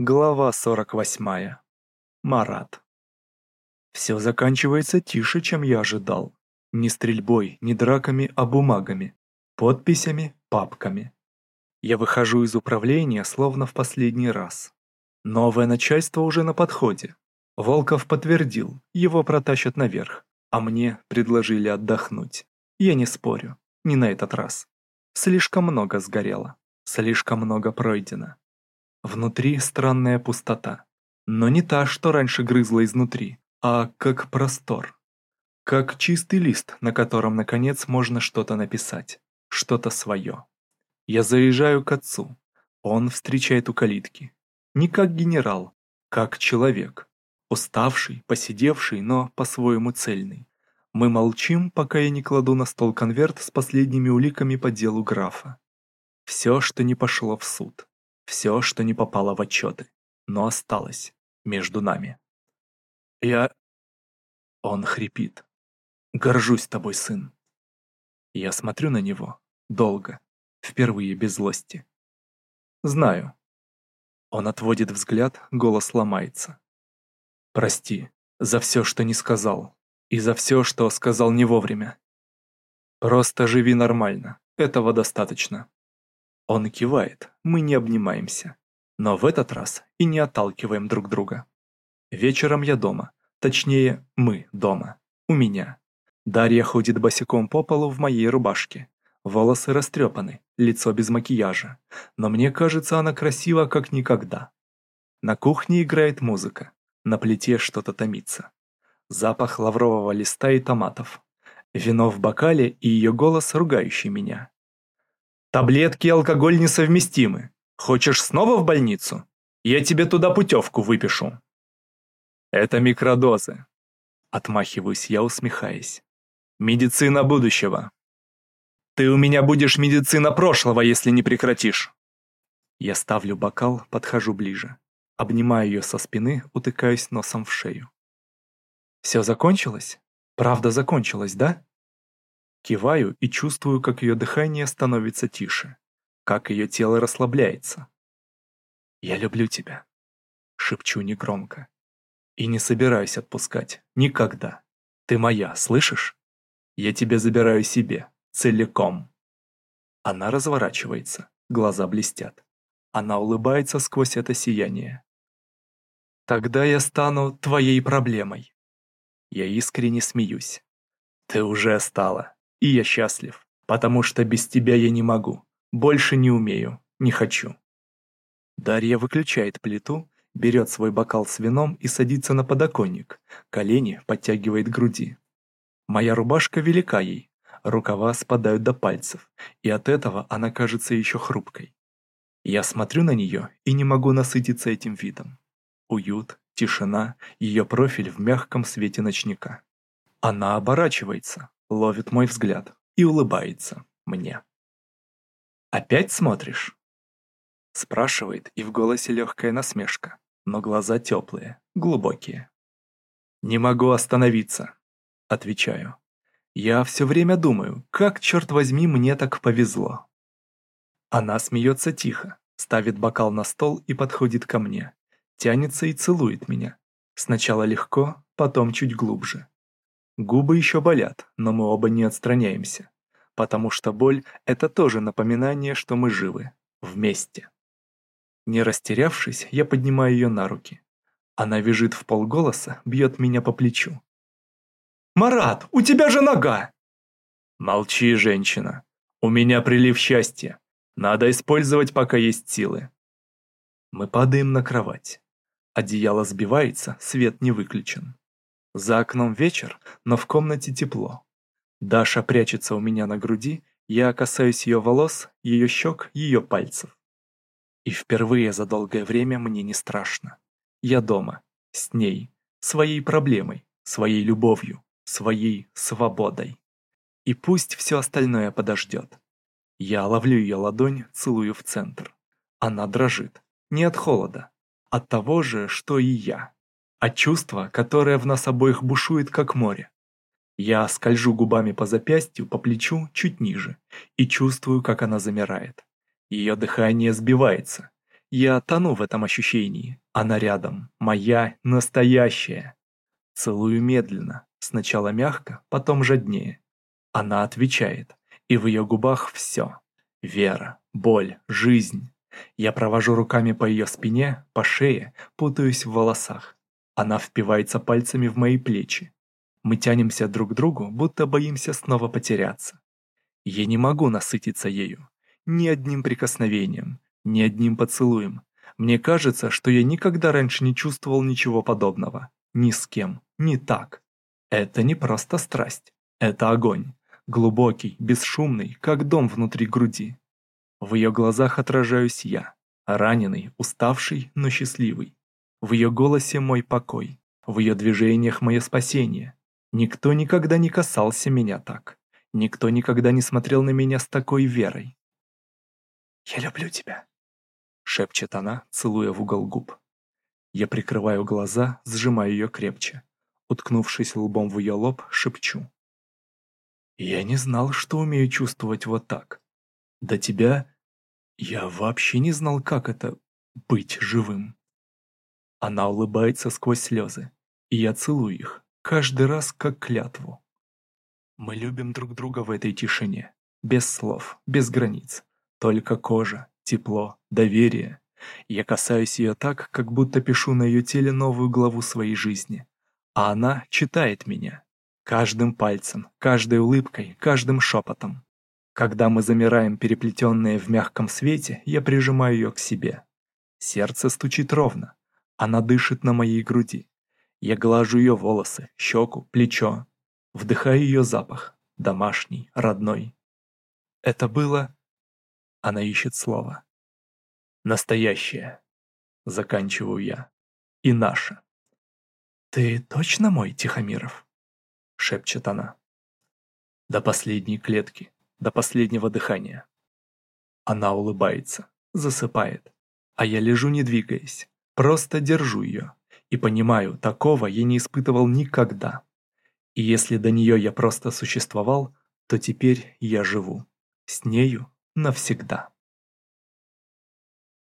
Глава 48. Марат. Все заканчивается тише, чем я ожидал. Ни стрельбой, ни драками, а бумагами, подписями, папками. Я выхожу из управления словно в последний раз. Новое начальство уже на подходе. Волков подтвердил, его протащат наверх, а мне предложили отдохнуть. Я не спорю, не на этот раз. Слишком много сгорело, слишком много пройдено. Внутри странная пустота. Но не та, что раньше грызла изнутри, а как простор. Как чистый лист, на котором, наконец, можно что-то написать. Что-то свое. Я заезжаю к отцу. Он встречает у калитки. Не как генерал, как человек. Уставший, посидевший, но по-своему цельный. Мы молчим, пока я не кладу на стол конверт с последними уликами по делу графа. Все, что не пошло в суд. Все, что не попало в отчеты, но осталось между нами. Я... Он хрипит. Горжусь тобой, сын. Я смотрю на него. Долго. Впервые без злости. Знаю. Он отводит взгляд, голос ломается. Прости за все, что не сказал. И за все, что сказал не вовремя. Просто живи нормально. Этого достаточно. Он кивает, мы не обнимаемся. Но в этот раз и не отталкиваем друг друга. Вечером я дома. Точнее, мы дома. У меня. Дарья ходит босиком по полу в моей рубашке. Волосы растрепаны, лицо без макияжа. Но мне кажется, она красива как никогда. На кухне играет музыка. На плите что-то томится. Запах лаврового листа и томатов. Вино в бокале и ее голос, ругающий меня. Таблетки и алкоголь несовместимы. Хочешь снова в больницу? Я тебе туда путевку выпишу. Это микродозы. Отмахиваюсь я, усмехаясь. Медицина будущего. Ты у меня будешь медицина прошлого, если не прекратишь. Я ставлю бокал, подхожу ближе. Обнимаю ее со спины, утыкаюсь носом в шею. Все закончилось? Правда закончилось, да? Киваю и чувствую, как ее дыхание становится тише, как ее тело расслабляется. «Я люблю тебя», — шепчу негромко. «И не собираюсь отпускать. Никогда. Ты моя, слышишь? Я тебя забираю себе. Целиком». Она разворачивается, глаза блестят. Она улыбается сквозь это сияние. «Тогда я стану твоей проблемой». Я искренне смеюсь. «Ты уже стала». И я счастлив, потому что без тебя я не могу. Больше не умею, не хочу. Дарья выключает плиту, берет свой бокал с вином и садится на подоконник, колени подтягивает к груди. Моя рубашка велика ей, рукава спадают до пальцев, и от этого она кажется еще хрупкой. Я смотрю на нее и не могу насытиться этим видом. Уют, тишина, ее профиль в мягком свете ночника. Она оборачивается, ловит мой взгляд и улыбается мне. «Опять смотришь?» Спрашивает, и в голосе легкая насмешка, но глаза теплые, глубокие. «Не могу остановиться», — отвечаю. «Я все время думаю, как, черт возьми, мне так повезло». Она смеется тихо, ставит бокал на стол и подходит ко мне, тянется и целует меня. Сначала легко, потом чуть глубже. Губы еще болят, но мы оба не отстраняемся, потому что боль — это тоже напоминание, что мы живы, вместе. Не растерявшись, я поднимаю ее на руки. Она вяжет в полголоса, бьет меня по плечу. «Марат, у тебя же нога!» «Молчи, женщина. У меня прилив счастья. Надо использовать, пока есть силы». Мы падаем на кровать. Одеяло сбивается, свет не выключен. За окном вечер, но в комнате тепло. Даша прячется у меня на груди, я касаюсь ее волос, ее щек, ее пальцев. И впервые за долгое время мне не страшно. Я дома, с ней, своей проблемой, своей любовью, своей свободой. И пусть все остальное подождет. Я ловлю ее ладонь, целую в центр. Она дрожит. Не от холода. От того же, что и я а чувство, которое в нас обоих бушует, как море. Я скольжу губами по запястью, по плечу, чуть ниже, и чувствую, как она замирает. Ее дыхание сбивается. Я тону в этом ощущении. Она рядом, моя, настоящая. Целую медленно, сначала мягко, потом жаднее. Она отвечает, и в ее губах все. Вера, боль, жизнь. Я провожу руками по ее спине, по шее, путаюсь в волосах. Она впивается пальцами в мои плечи. Мы тянемся друг к другу, будто боимся снова потеряться. Я не могу насытиться ею. Ни одним прикосновением, ни одним поцелуем. Мне кажется, что я никогда раньше не чувствовал ничего подобного. Ни с кем, ни так. Это не просто страсть. Это огонь. Глубокий, бесшумный, как дом внутри груди. В ее глазах отражаюсь я. Раненый, уставший, но счастливый. В ее голосе мой покой. В ее движениях мое спасение. Никто никогда не касался меня так. Никто никогда не смотрел на меня с такой верой. «Я люблю тебя», — шепчет она, целуя в угол губ. Я прикрываю глаза, сжимаю ее крепче. Уткнувшись лбом в ее лоб, шепчу. «Я не знал, что умею чувствовать вот так. До тебя я вообще не знал, как это — быть живым». Она улыбается сквозь слезы, и я целую их, каждый раз как клятву. Мы любим друг друга в этой тишине, без слов, без границ, только кожа, тепло, доверие. Я касаюсь ее так, как будто пишу на ее теле новую главу своей жизни, а она читает меня, каждым пальцем, каждой улыбкой, каждым шепотом. Когда мы замираем переплетенные в мягком свете, я прижимаю ее к себе. Сердце стучит ровно, она дышит на моей груди. Я глажу ее волосы, щеку, плечо. Вдыхаю ее запах, домашний, родной. Это было... Она ищет слово. Настоящее. Заканчиваю я. И наше. «Ты точно мой, Тихомиров?» Шепчет она. До последней клетки, до последнего дыхания. Она улыбается, засыпает, а я лежу не двигаясь, просто держу ее. И понимаю, такого я не испытывал никогда. И если до нее я просто существовал, то теперь я живу. С нею навсегда.